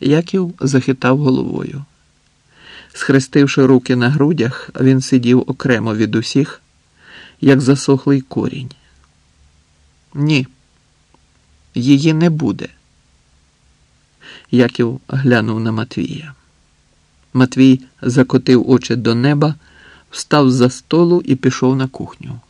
Яків захитав головою. Схрестивши руки на грудях, він сидів окремо від усіх, як засохлий корінь. Ні, її не буде. Яків глянув на Матвія. Матвій закотив очі до неба, встав за столу і пішов на кухню.